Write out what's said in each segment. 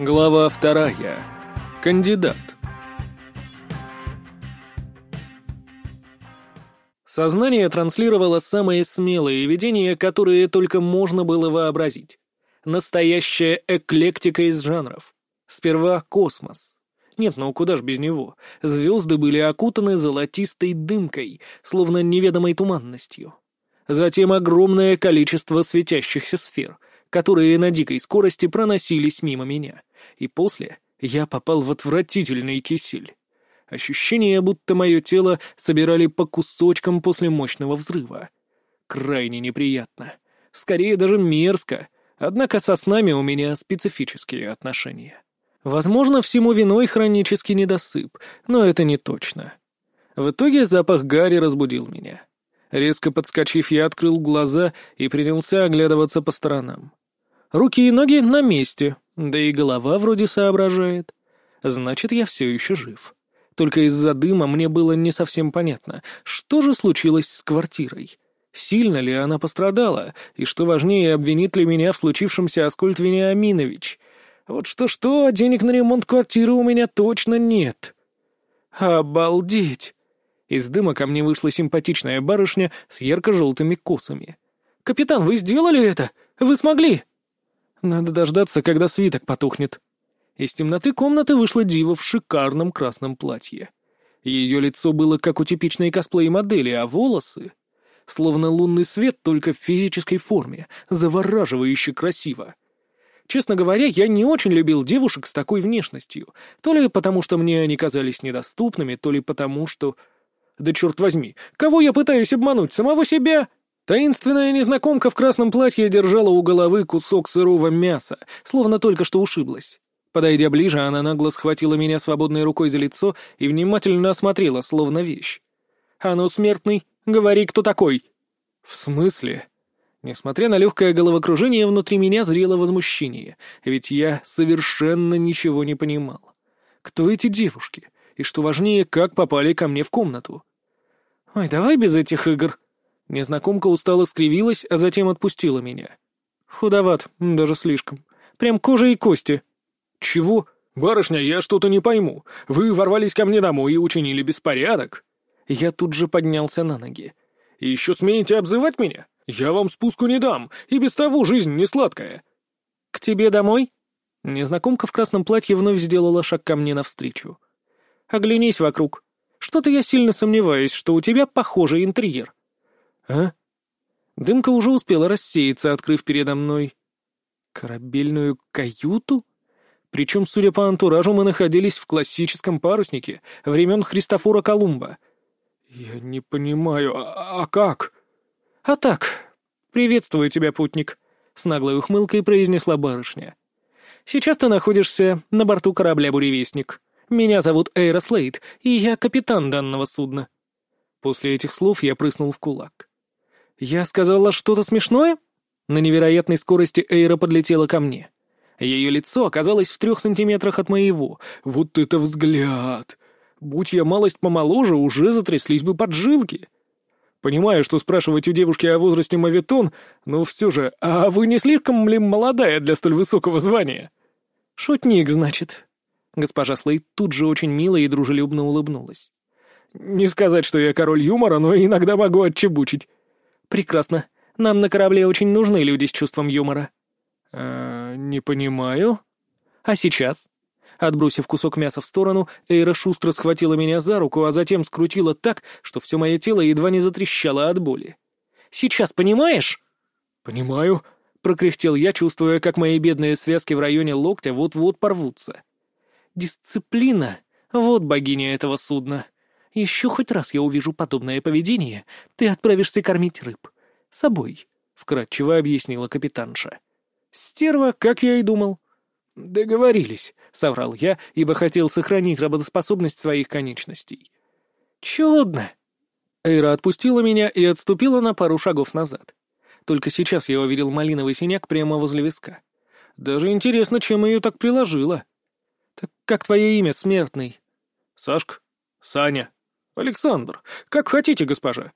Глава вторая. Кандидат. Сознание транслировало самые смелые видения, которые только можно было вообразить. Настоящая эклектика из жанров. Сперва космос. Нет, ну куда ж без него? Звезды были окутаны золотистой дымкой, словно неведомой туманностью. Затем огромное количество светящихся сфер, которые на дикой скорости проносились мимо меня. И после я попал в отвратительный кисель. Ощущение, будто мое тело собирали по кусочкам после мощного взрыва. Крайне неприятно. Скорее даже мерзко. Однако со снами у меня специфические отношения. Возможно, всему виной хронический недосып, но это не точно. В итоге запах Гарри разбудил меня. Резко подскочив, я открыл глаза и принялся оглядываться по сторонам. Руки и ноги на месте, да и голова вроде соображает. Значит, я все еще жив. Только из-за дыма мне было не совсем понятно, что же случилось с квартирой. Сильно ли она пострадала, и, что важнее, обвинит ли меня в случившемся Аскольд Вениаминович. Вот что-что, а денег на ремонт квартиры у меня точно нет. Обалдеть! Из дыма ко мне вышла симпатичная барышня с ярко-желтыми косами. «Капитан, вы сделали это? Вы смогли?» «Надо дождаться, когда свиток потухнет», из темноты комнаты вышла дива в шикарном красном платье. Ее лицо было как у типичной косплей-модели, а волосы... Словно лунный свет, только в физической форме, завораживающе красиво. Честно говоря, я не очень любил девушек с такой внешностью, то ли потому, что мне они казались недоступными, то ли потому, что... Да черт возьми, кого я пытаюсь обмануть, самого себя? Таинственная незнакомка в красном платье держала у головы кусок сырого мяса, словно только что ушиблась. Подойдя ближе, она нагло схватила меня свободной рукой за лицо и внимательно осмотрела, словно вещь. «А ну, смертный, говори, кто такой!» «В смысле?» Несмотря на легкое головокружение, внутри меня зрело возмущение, ведь я совершенно ничего не понимал. Кто эти девушки? И что важнее, как попали ко мне в комнату? «Ой, давай без этих игр!» Незнакомка устало скривилась, а затем отпустила меня. «Худоват, даже слишком. Прям кожа и кости». «Чего? Барышня, я что-то не пойму. Вы ворвались ко мне домой и учинили беспорядок». Я тут же поднялся на ноги. «И еще смеете обзывать меня? Я вам спуску не дам, и без того жизнь не сладкая». «К тебе домой?» Незнакомка в красном платье вновь сделала шаг ко мне навстречу. «Оглянись вокруг. Что-то я сильно сомневаюсь, что у тебя похожий интерьер». «А?» Дымка уже успела рассеяться, открыв передо мной... «Корабельную каюту?» Причем, судя по антуражу, мы находились в классическом паруснике времен Христофора Колумба. «Я не понимаю, а, а как?» «А так. Приветствую тебя, путник», — с наглой ухмылкой произнесла барышня. «Сейчас ты находишься на борту корабля «Буревестник». Меня зовут Эйра Слейд, и я капитан данного судна». После этих слов я прыснул в кулак. «Я сказала что-то смешное?» На невероятной скорости Эйра подлетела ко мне. Ее лицо оказалось в трех сантиметрах от моего. Вот это взгляд! Будь я малость помоложе, уже затряслись бы поджилки. Понимаю, что спрашивать у девушки о возрасте мавитон, но все же, а вы не слишком ли молодая для столь высокого звания? Шутник, значит. Госпожа Слейд тут же очень мило и дружелюбно улыбнулась. Не сказать, что я король юмора, но иногда могу отчебучить. Прекрасно. Нам на корабле очень нужны люди с чувством юмора. «Э, не понимаю». «А сейчас?» Отбросив кусок мяса в сторону, Эйра шустро схватила меня за руку, а затем скрутила так, что все мое тело едва не затрещало от боли. «Сейчас понимаешь?» «Понимаю», — прокряхтел я, чувствуя, как мои бедные связки в районе локтя вот-вот порвутся. «Дисциплина — вот богиня этого судна. Еще хоть раз я увижу подобное поведение, ты отправишься кормить рыб. Собой», — вкратчиво объяснила капитанша. «Стерва, как я и думал». «Договорились», — соврал я, ибо хотел сохранить работоспособность своих конечностей. «Чудно!» Эйра отпустила меня и отступила на пару шагов назад. Только сейчас я увидел малиновый синяк прямо возле виска. Даже интересно, чем ее так приложила. «Так как твое имя, смертный?» «Сашка? Саня? Александр? Как хотите, госпожа».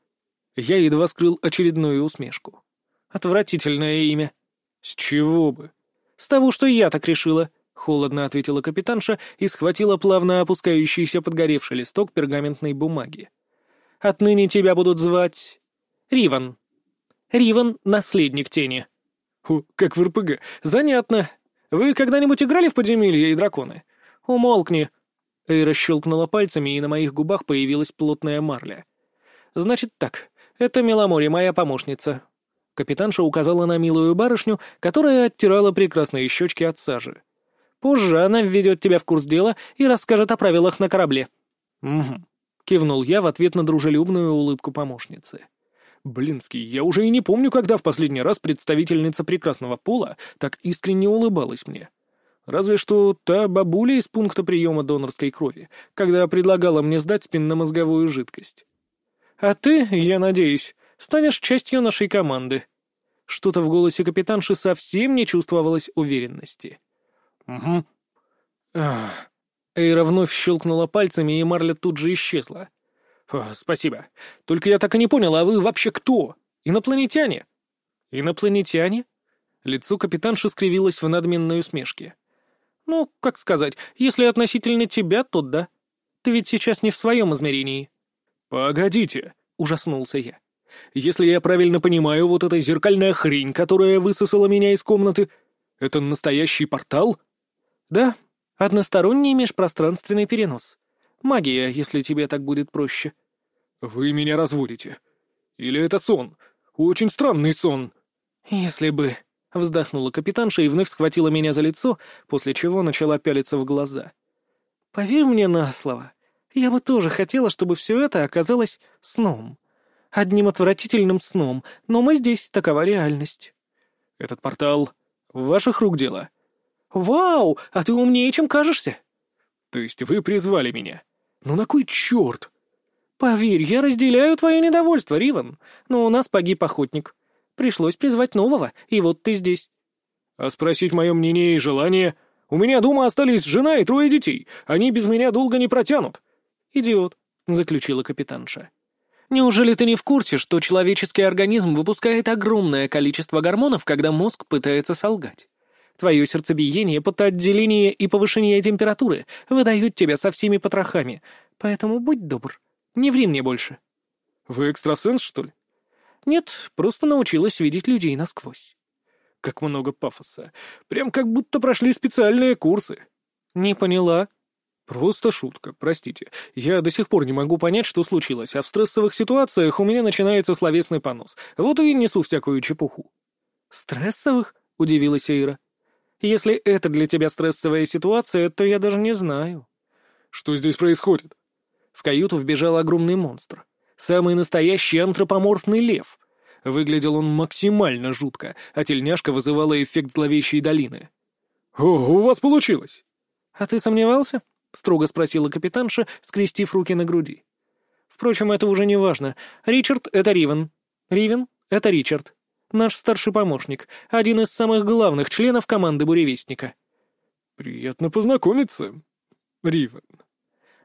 Я едва скрыл очередную усмешку. «Отвратительное имя». «С чего бы?» «С того, что я так решила». — холодно ответила капитанша и схватила плавно опускающийся подгоревший листок пергаментной бумаги. «Отныне тебя будут звать... Риван. Риван — наследник тени». «Ху, как в РПГ. Занятно. Вы когда-нибудь играли в подземелье и драконы? Умолкни». Эйра щелкнула пальцами, и на моих губах появилась плотная марля. «Значит так, это Меломори, моя помощница». Капитанша указала на милую барышню, которая оттирала прекрасные щечки от сажи. Позже она введет тебя в курс дела и расскажет о правилах на корабле». «Угу», — кивнул я в ответ на дружелюбную улыбку помощницы. Блинский, я уже и не помню, когда в последний раз представительница прекрасного пола так искренне улыбалась мне. Разве что та бабуля из пункта приема донорской крови, когда предлагала мне сдать спинномозговую жидкость. А ты, я надеюсь, станешь частью нашей команды. Что-то в голосе капитанши совсем не чувствовалось уверенности. «Угу». Ах. Эйра вновь щелкнула пальцами, и Марля тут же исчезла. «Спасибо. Только я так и не понял, а вы вообще кто? Инопланетяне?» «Инопланетяне?» Лицо капитанши скривилось в надменной усмешке. «Ну, как сказать, если относительно тебя, то да. Ты ведь сейчас не в своем измерении». «Погодите», — ужаснулся я. «Если я правильно понимаю, вот эта зеркальная хрень, которая высосала меня из комнаты, это настоящий портал?» «Да, односторонний межпространственный перенос. Магия, если тебе так будет проще». «Вы меня разводите. Или это сон? Очень странный сон». «Если бы...» — вздохнула капитанша и вновь схватила меня за лицо, после чего начала пялиться в глаза. «Поверь мне на слово, я бы тоже хотела, чтобы все это оказалось сном. Одним отвратительным сном, но мы здесь, такова реальность». «Этот портал ваших рук дело?» «Вау! А ты умнее, чем кажешься!» «То есть вы призвали меня? Ну на кой черт?» «Поверь, я разделяю твое недовольство, Риван, но у нас погиб охотник. Пришлось призвать нового, и вот ты здесь». «А спросить мое мнение и желание? У меня дома остались жена и трое детей. Они без меня долго не протянут». «Идиот», — заключила капитанша. «Неужели ты не в курсе, что человеческий организм выпускает огромное количество гормонов, когда мозг пытается солгать? Твое сердцебиение, потоотделение и повышение температуры выдают тебя со всеми потрохами, поэтому будь добр, не ври мне больше». «Вы экстрасенс, что ли?» «Нет, просто научилась видеть людей насквозь». «Как много пафоса. Прям как будто прошли специальные курсы». «Не поняла». «Просто шутка, простите. Я до сих пор не могу понять, что случилось, а в стрессовых ситуациях у меня начинается словесный понос. Вот и несу всякую чепуху». «Стрессовых?» — удивилась Эйра. Если это для тебя стрессовая ситуация, то я даже не знаю». «Что здесь происходит?» В каюту вбежал огромный монстр. Самый настоящий антропоморфный лев. Выглядел он максимально жутко, а тельняшка вызывала эффект зловещей долины. «О, у вас получилось!» «А ты сомневался?» — строго спросила капитанша, скрестив руки на груди. «Впрочем, это уже не важно. Ричард — это Ривен. Ривен — это Ричард наш старший помощник, один из самых главных членов команды «Буревестника». «Приятно познакомиться, Ривен».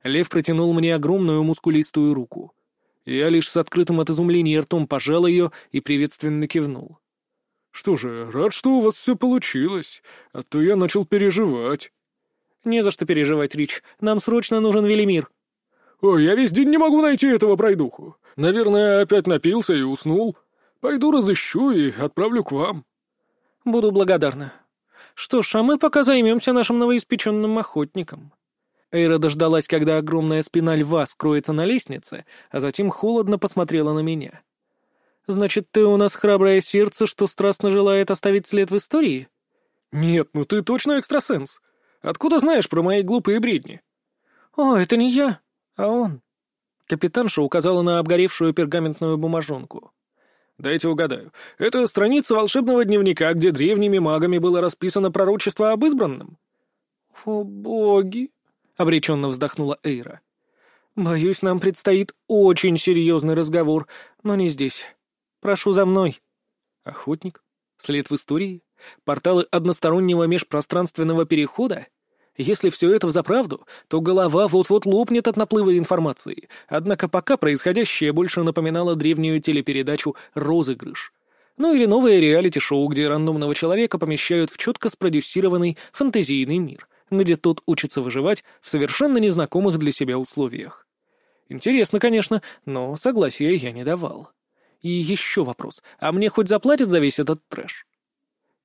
Лев протянул мне огромную мускулистую руку. Я лишь с открытым от изумления ртом пожал ее и приветственно кивнул. «Что же, рад, что у вас все получилось, а то я начал переживать». «Не за что переживать, Рич. Нам срочно нужен Велимир». «Ой, я весь день не могу найти этого пройдуху. Наверное, опять напился и уснул». Пойду разыщу и отправлю к вам». «Буду благодарна. Что ж, а мы пока займемся нашим новоиспеченным охотником». Эйра дождалась, когда огромная спина льва скроется на лестнице, а затем холодно посмотрела на меня. «Значит, ты у нас храброе сердце, что страстно желает оставить след в истории?» «Нет, ну ты точно экстрасенс. Откуда знаешь про мои глупые бредни?» «О, это не я, а он». Капитанша указала на обгоревшую пергаментную бумажонку. Дайте угадаю. Это страница волшебного дневника, где древними магами было расписано пророчество об избранном? О, боги! Обреченно вздохнула Эйра. Боюсь, нам предстоит очень серьезный разговор, но не здесь. Прошу за мной. Охотник? След в истории? Порталы одностороннего межпространственного перехода? Если все это взаправду, то голова вот-вот лопнет от наплыва информации. Однако пока происходящее больше напоминало древнюю телепередачу «Розыгрыш». Ну или новое реалити-шоу, где рандомного человека помещают в четко спродюсированный фантазийный мир, где тот учится выживать в совершенно незнакомых для себя условиях. Интересно, конечно, но согласия я не давал. И еще вопрос, а мне хоть заплатят за весь этот трэш?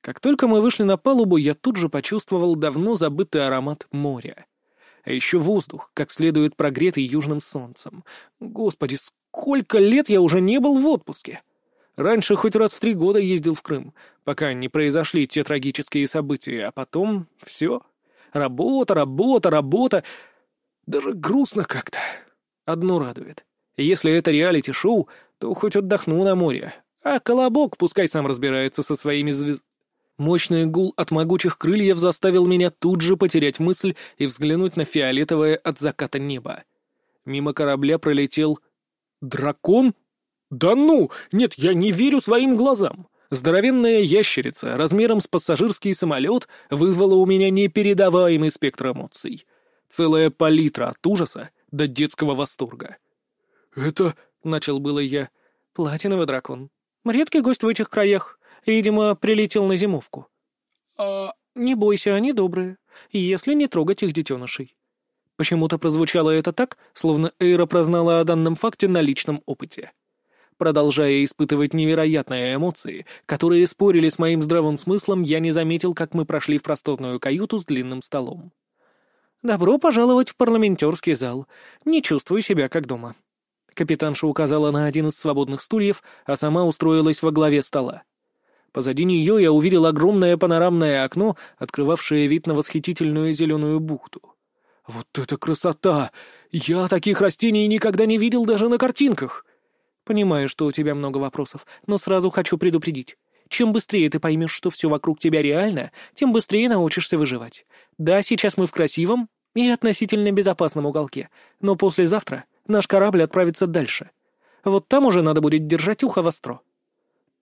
Как только мы вышли на палубу, я тут же почувствовал давно забытый аромат моря. А еще воздух, как следует прогретый южным солнцем. Господи, сколько лет я уже не был в отпуске! Раньше хоть раз в три года ездил в Крым, пока не произошли те трагические события, а потом все. Работа, работа, работа. Даже грустно как-то. Одно радует. Если это реалити-шоу, то хоть отдохну на море. А Колобок пускай сам разбирается со своими звезд... Мощный гул от могучих крыльев заставил меня тут же потерять мысль и взглянуть на фиолетовое от заката небо. Мимо корабля пролетел... дракон? Да ну! Нет, я не верю своим глазам! Здоровенная ящерица размером с пассажирский самолет вызвала у меня непередаваемый спектр эмоций. Целая палитра от ужаса до детского восторга. «Это...» — начал было я. «Платиновый дракон. Редкий гость в этих краях. Видимо, прилетел на зимовку. А не бойся, они добрые, если не трогать их детенышей. Почему-то прозвучало это так, словно Эйра прознала о данном факте на личном опыте. Продолжая испытывать невероятные эмоции, которые спорили с моим здравым смыслом, я не заметил, как мы прошли в просторную каюту с длинным столом. «Добро пожаловать в парламентерский зал. Не чувствую себя как дома». Капитанша указала на один из свободных стульев, а сама устроилась во главе стола. Позади нее я увидел огромное панорамное окно, открывавшее вид на восхитительную зеленую бухту. «Вот это красота! Я таких растений никогда не видел даже на картинках!» «Понимаю, что у тебя много вопросов, но сразу хочу предупредить. Чем быстрее ты поймешь, что все вокруг тебя реально, тем быстрее научишься выживать. Да, сейчас мы в красивом и относительно безопасном уголке, но послезавтра наш корабль отправится дальше. Вот там уже надо будет держать ухо востро».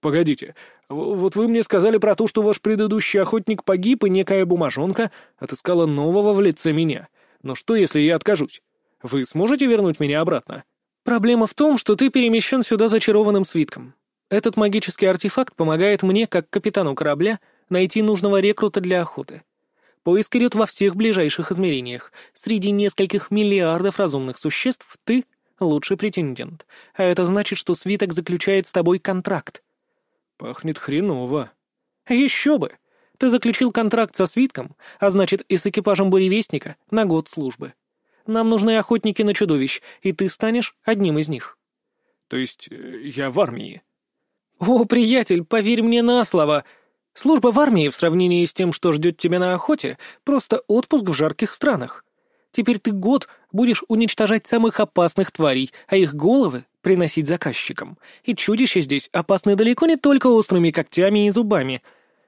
«Погодите, вот вы мне сказали про то, что ваш предыдущий охотник погиб, и некая бумажонка отыскала нового в лице меня. Но что, если я откажусь? Вы сможете вернуть меня обратно?» «Проблема в том, что ты перемещен сюда зачарованным свитком. Этот магический артефакт помогает мне, как капитану корабля, найти нужного рекрута для охоты. Поиск идет во всех ближайших измерениях. Среди нескольких миллиардов разумных существ ты — лучший претендент. А это значит, что свиток заключает с тобой контракт. «Пахнет хреново». «Еще бы! Ты заключил контракт со свитком, а значит и с экипажем буревестника на год службы. Нам нужны охотники на чудовищ, и ты станешь одним из них». «То есть э, я в армии?» «О, приятель, поверь мне на слово!» Служба в армии в сравнении с тем, что ждет тебя на охоте, просто отпуск в жарких странах. Теперь ты год будешь уничтожать самых опасных тварей, а их головы приносить заказчикам. И чудища здесь опасны далеко не только острыми когтями и зубами.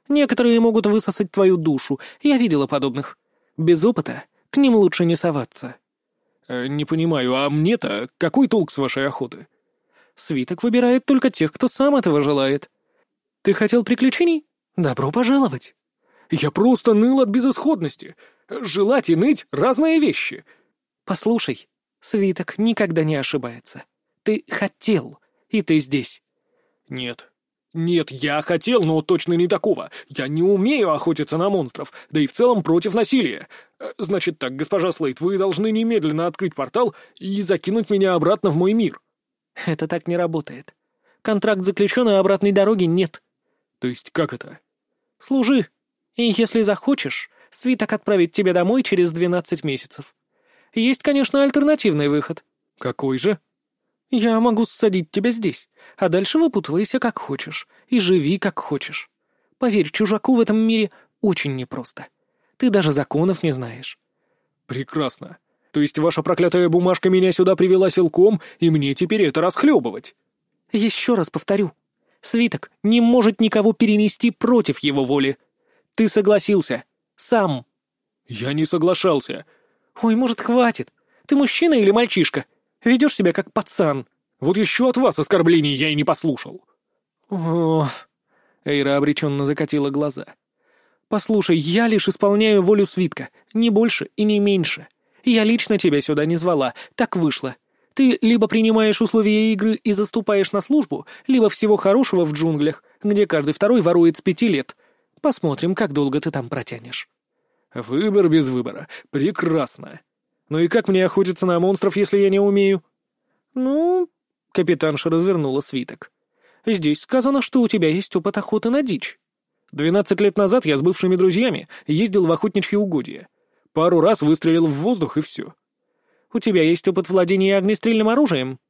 Некоторые могут высосать твою душу, я видела подобных. Без опыта к ним лучше не соваться. Э, «Не понимаю, а мне-то какой толк с вашей охоты?» «Свиток выбирает только тех, кто сам этого желает. Ты хотел приключений? Добро пожаловать!» «Я просто ныл от безысходности. Желать и ныть — разные вещи». «Послушай, свиток никогда не ошибается. Ты хотел, и ты здесь. Нет. Нет, я хотел, но точно не такого. Я не умею охотиться на монстров, да и в целом против насилия. Э, значит так, госпожа Слейт, вы должны немедленно открыть портал и закинуть меня обратно в мой мир. Это так не работает. Контракт заключен, а обратной дороги нет. То есть как это? Служи. И если захочешь, свиток отправит тебя домой через двенадцать месяцев. Есть, конечно, альтернативный выход. Какой же? Я могу ссадить тебя здесь, а дальше выпутывайся как хочешь и живи как хочешь. Поверь, чужаку в этом мире очень непросто. Ты даже законов не знаешь». «Прекрасно. То есть ваша проклятая бумажка меня сюда привела силком, и мне теперь это расхлебывать?» «Еще раз повторю. Свиток не может никого перенести против его воли. Ты согласился. Сам». «Я не соглашался». «Ой, может, хватит. Ты мужчина или мальчишка? Ведешь себя как пацан. Вот еще от вас оскорблений я и не послушал». «Ох...» Эйра обреченно закатила глаза. «Послушай, я лишь исполняю волю свитка, не больше и не меньше. Я лично тебя сюда не звала, так вышло. Ты либо принимаешь условия игры и заступаешь на службу, либо всего хорошего в джунглях, где каждый второй ворует с пяти лет. Посмотрим, как долго ты там протянешь». «Выбор без выбора. Прекрасно. Ну и как мне охотиться на монстров, если я не умею?» «Ну...» — капитанша развернула свиток. «Здесь сказано, что у тебя есть опыт охоты на дичь. Двенадцать лет назад я с бывшими друзьями ездил в охотничьи угодья. Пару раз выстрелил в воздух, и все. У тебя есть опыт владения огнестрельным оружием?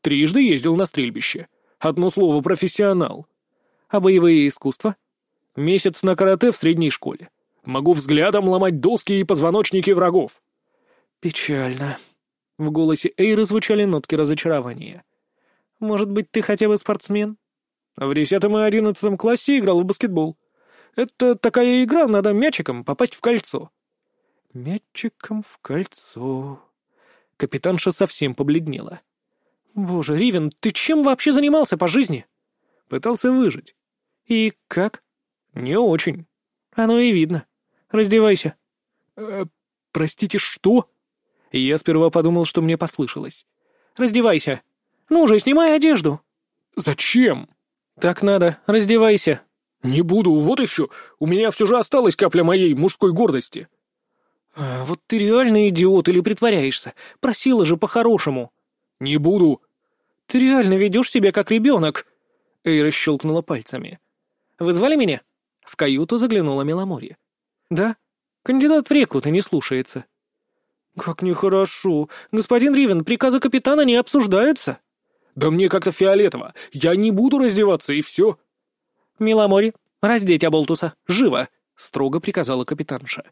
Трижды ездил на стрельбище. Одно слово «профессионал». А боевые искусства? Месяц на карате в средней школе. Могу взглядом ломать доски и позвоночники врагов. Печально. В голосе Эйры звучали нотки разочарования. Может быть, ты хотя бы спортсмен? В десятом и одиннадцатом классе играл в баскетбол. Это такая игра, надо мячиком попасть в кольцо. Мячиком в кольцо. Капитанша совсем побледнела. Боже, Ривен, ты чем вообще занимался по жизни? Пытался выжить. И как? Не очень. Оно и видно. Раздевайся. Э, простите, что? Я сперва подумал, что мне послышалось. Раздевайся. Ну же, снимай одежду. Зачем? Так надо, раздевайся. «Не буду, вот еще! У меня все же осталась капля моей мужской гордости!» а, «Вот ты реально идиот или притворяешься? Просила же по-хорошему!» «Не буду!» «Ты реально ведешь себя как ребенок!» Эйра щелкнула пальцами. «Вы звали меня?» В каюту заглянула Меломорье. «Да? Кандидат в рекруты не слушается». «Как нехорошо. Господин Ривен, приказы капитана не обсуждаются». «Да мне как-то фиолетово. Я не буду раздеваться, и все». «Миломори, раздеть Аболтуса! Живо!» — строго приказала капитанша.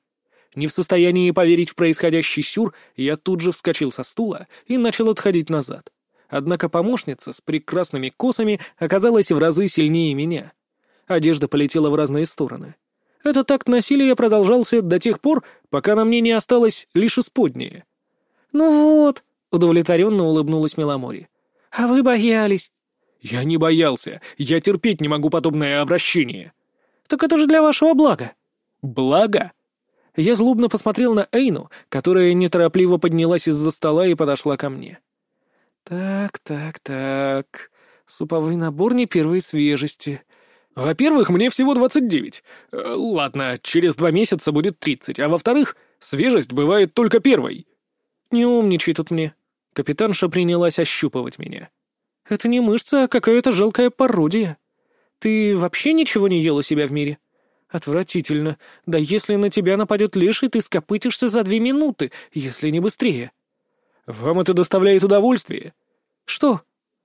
Не в состоянии поверить в происходящий сюр, я тут же вскочил со стула и начал отходить назад. Однако помощница с прекрасными косами оказалась в разы сильнее меня. Одежда полетела в разные стороны. Этот акт насилия продолжался до тех пор, пока на мне не осталось лишь исподнее. «Ну вот», — удовлетворенно улыбнулась Меломори. «А вы боялись. «Я не боялся. Я терпеть не могу подобное обращение». «Так это же для вашего блага». «Благо?» Я злобно посмотрел на Эйну, которая неторопливо поднялась из-за стола и подошла ко мне. «Так, так, так. Суповой набор не первой свежести». «Во-первых, мне всего двадцать девять. Э, ладно, через два месяца будет тридцать. А во-вторых, свежесть бывает только первой». «Не умничай тут мне». Капитанша принялась ощупывать меня. Это не мышца, а какая-то жалкая пародия. Ты вообще ничего не ел у себя в мире? Отвратительно. Да если на тебя нападет леший, ты скопытишься за две минуты, если не быстрее. Вам это доставляет удовольствие? Что?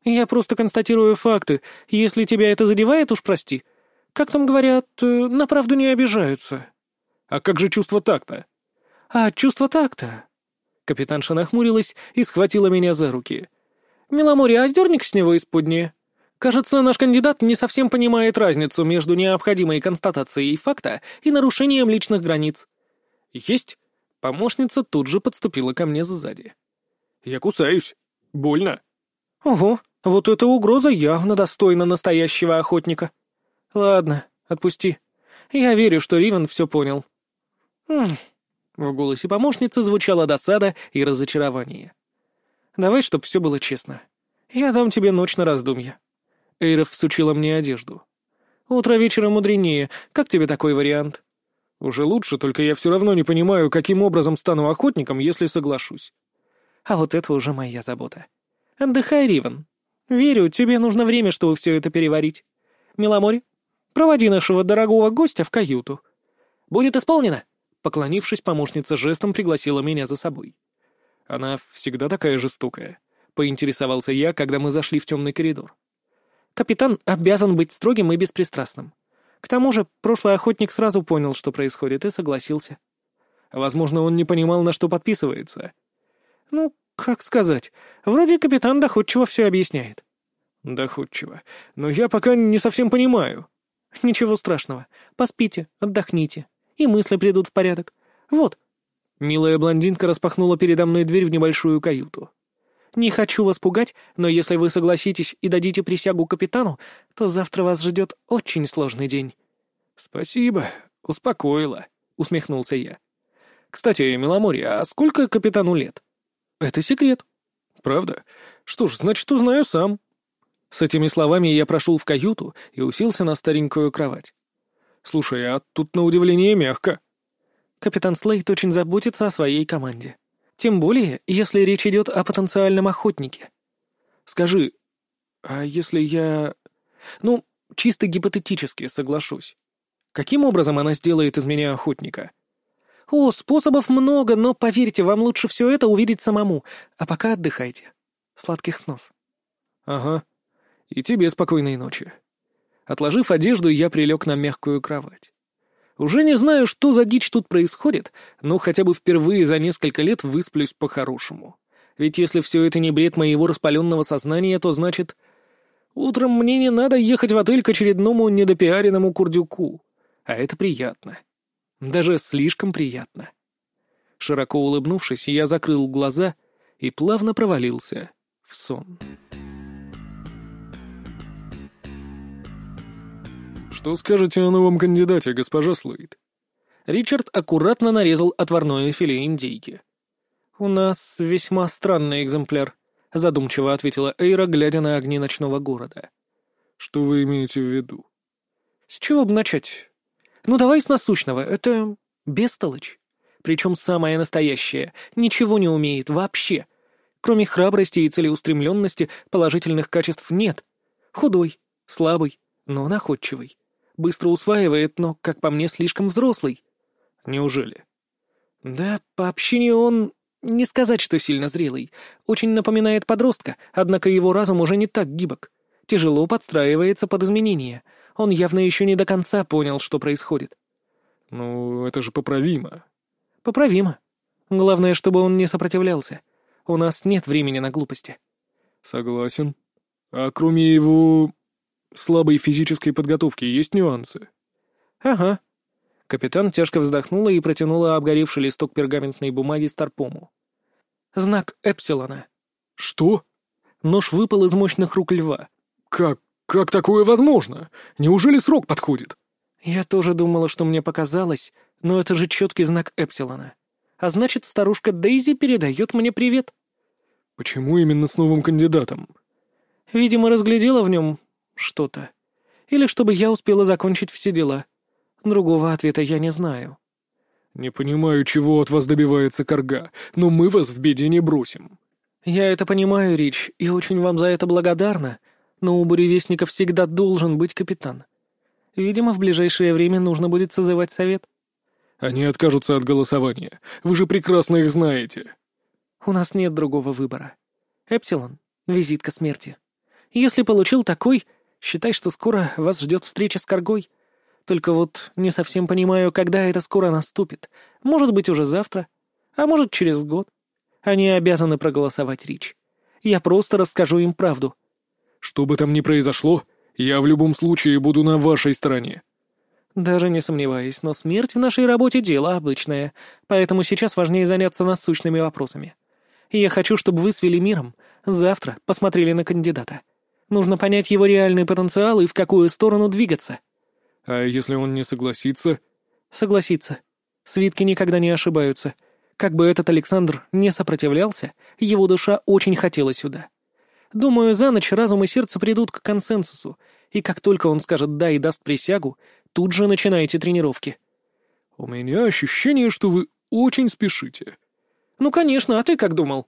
Я просто констатирую факты. Если тебя это задевает, уж прости. Как там говорят, э, на правду не обижаются. А как же чувство такта? А чувство такта? Капитанша нахмурилась и схватила меня за руки. «Миломори, а сдерни с него исподнее. Кажется, наш кандидат не совсем понимает разницу между необходимой констатацией факта и нарушением личных границ». «Есть?» Помощница тут же подступила ко мне сзади. «Я кусаюсь. Больно». «Ого, вот эта угроза явно достойна настоящего охотника. Ладно, отпусти. Я верю, что Ривен все понял». «Хм...» В голосе помощницы звучала досада и разочарование. Давай, чтоб все было честно. Я дам тебе ночь на раздумье». Эйров всучила мне одежду. «Утро вечера мудренее. Как тебе такой вариант?» «Уже лучше, только я все равно не понимаю, каким образом стану охотником, если соглашусь». «А вот это уже моя забота. Отдыхай, Ривен. Верю, тебе нужно время, чтобы все это переварить. Миломори, проводи нашего дорогого гостя в каюту. Будет исполнено!» Поклонившись, помощница жестом пригласила меня за собой. Она всегда такая жестокая?» — поинтересовался я, когда мы зашли в темный коридор. «Капитан обязан быть строгим и беспристрастным. К тому же прошлый охотник сразу понял, что происходит, и согласился». «Возможно, он не понимал, на что подписывается». «Ну, как сказать. Вроде капитан доходчиво все объясняет». «Доходчиво. Но я пока не совсем понимаю». «Ничего страшного. Поспите, отдохните, и мысли придут в порядок. Вот, Милая блондинка распахнула передо мной дверь в небольшую каюту. «Не хочу вас пугать, но если вы согласитесь и дадите присягу капитану, то завтра вас ждет очень сложный день». «Спасибо, успокоила», — усмехнулся я. «Кстати, Миломори, а сколько капитану лет?» «Это секрет». «Правда? Что ж, значит, узнаю сам». С этими словами я прошел в каюту и уселся на старенькую кровать. «Слушай, а тут на удивление мягко». Капитан Слейт очень заботится о своей команде. Тем более, если речь идет о потенциальном охотнике. Скажи, а если я... Ну, чисто гипотетически соглашусь. Каким образом она сделает из меня охотника? О, способов много, но, поверьте, вам лучше все это увидеть самому. А пока отдыхайте. Сладких снов. Ага. И тебе спокойной ночи. Отложив одежду, я прилег на мягкую кровать. Уже не знаю, что за дичь тут происходит, но хотя бы впервые за несколько лет высплюсь по-хорошему. Ведь если все это не бред моего распаленного сознания, то значит... Утром мне не надо ехать в отель к очередному недопиаренному курдюку. А это приятно. Даже слишком приятно. Широко улыбнувшись, я закрыл глаза и плавно провалился в сон. «Что скажете о новом кандидате, госпожа Слойд?» Ричард аккуратно нарезал отварное филе индейки. «У нас весьма странный экземпляр», — задумчиво ответила Эйра, глядя на огни ночного города. «Что вы имеете в виду?» «С чего бы начать? Ну, давай с насущного. Это бестолочь. Причем самая настоящая. Ничего не умеет вообще. Кроме храбрости и целеустремленности положительных качеств нет. Худой, слабый, но находчивый. Быстро усваивает, но, как по мне, слишком взрослый. Неужели? Да, по общению он не сказать, что сильно зрелый. Очень напоминает подростка, однако его разум уже не так гибок. Тяжело подстраивается под изменения. Он явно еще не до конца понял, что происходит. «Ну, это же поправимо». «Поправимо. Главное, чтобы он не сопротивлялся. У нас нет времени на глупости». «Согласен. А кроме его слабой физической подготовки есть нюансы?» «Ага», Капитан тяжко вздохнула и протянула обгоревший листок пергаментной бумаги Старпому. «Знак Эпсилона». «Что?» Нож выпал из мощных рук льва. «Как? Как такое возможно? Неужели срок подходит?» «Я тоже думала, что мне показалось, но это же четкий знак Эпсилона. А значит, старушка Дейзи передает мне привет». «Почему именно с новым кандидатом?» «Видимо, разглядела в нем что-то. Или чтобы я успела закончить все дела». Другого ответа я не знаю. «Не понимаю, чего от вас добивается Карга, но мы вас в беде не бросим». «Я это понимаю, Рич, и очень вам за это благодарна, но у буревестника всегда должен быть капитан. Видимо, в ближайшее время нужно будет созывать совет». «Они откажутся от голосования. Вы же прекрасно их знаете». «У нас нет другого выбора. Эпсилон — визитка смерти. Если получил такой, считай, что скоро вас ждет встреча с Каргой». Только вот не совсем понимаю, когда это скоро наступит. Может быть, уже завтра, а может, через год. Они обязаны проголосовать Рич. Я просто расскажу им правду. Что бы там ни произошло, я в любом случае буду на вашей стороне. Даже не сомневаюсь, но смерть в нашей работе — дело обычное, поэтому сейчас важнее заняться насущными вопросами. Я хочу, чтобы вы свели миром, завтра посмотрели на кандидата. Нужно понять его реальный потенциал и в какую сторону двигаться. А если он не согласится? Согласится. Свитки никогда не ошибаются. Как бы этот Александр не сопротивлялся, его душа очень хотела сюда. Думаю, за ночь разум и сердце придут к консенсусу, и как только он скажет «да» и даст присягу, тут же начинаете тренировки. У меня ощущение, что вы очень спешите. Ну, конечно, а ты как думал?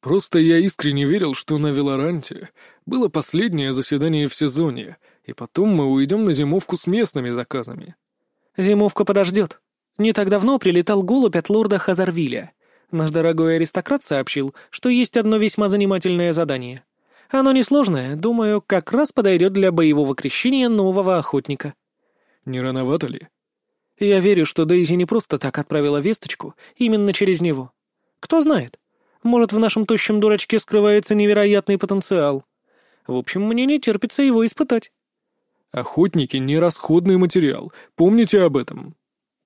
Просто я искренне верил, что на Велоранте было последнее заседание в сезоне, и потом мы уйдем на зимовку с местными заказами. Зимовка подождет. Не так давно прилетал голубь от лорда Хазарвиля. Наш дорогой аристократ сообщил, что есть одно весьма занимательное задание. Оно несложное, думаю, как раз подойдет для боевого крещения нового охотника. Не рановато ли? Я верю, что Дейзи не просто так отправила весточку именно через него. Кто знает, может, в нашем тощем дурачке скрывается невероятный потенциал. В общем, мне не терпится его испытать. Охотники — не расходный материал. Помните об этом?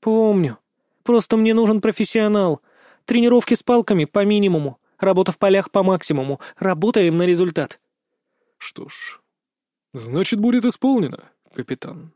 Помню. Просто мне нужен профессионал. Тренировки с палками по минимуму, работа в полях по максимуму. Работаем на результат. Что ж, значит, будет исполнено, капитан.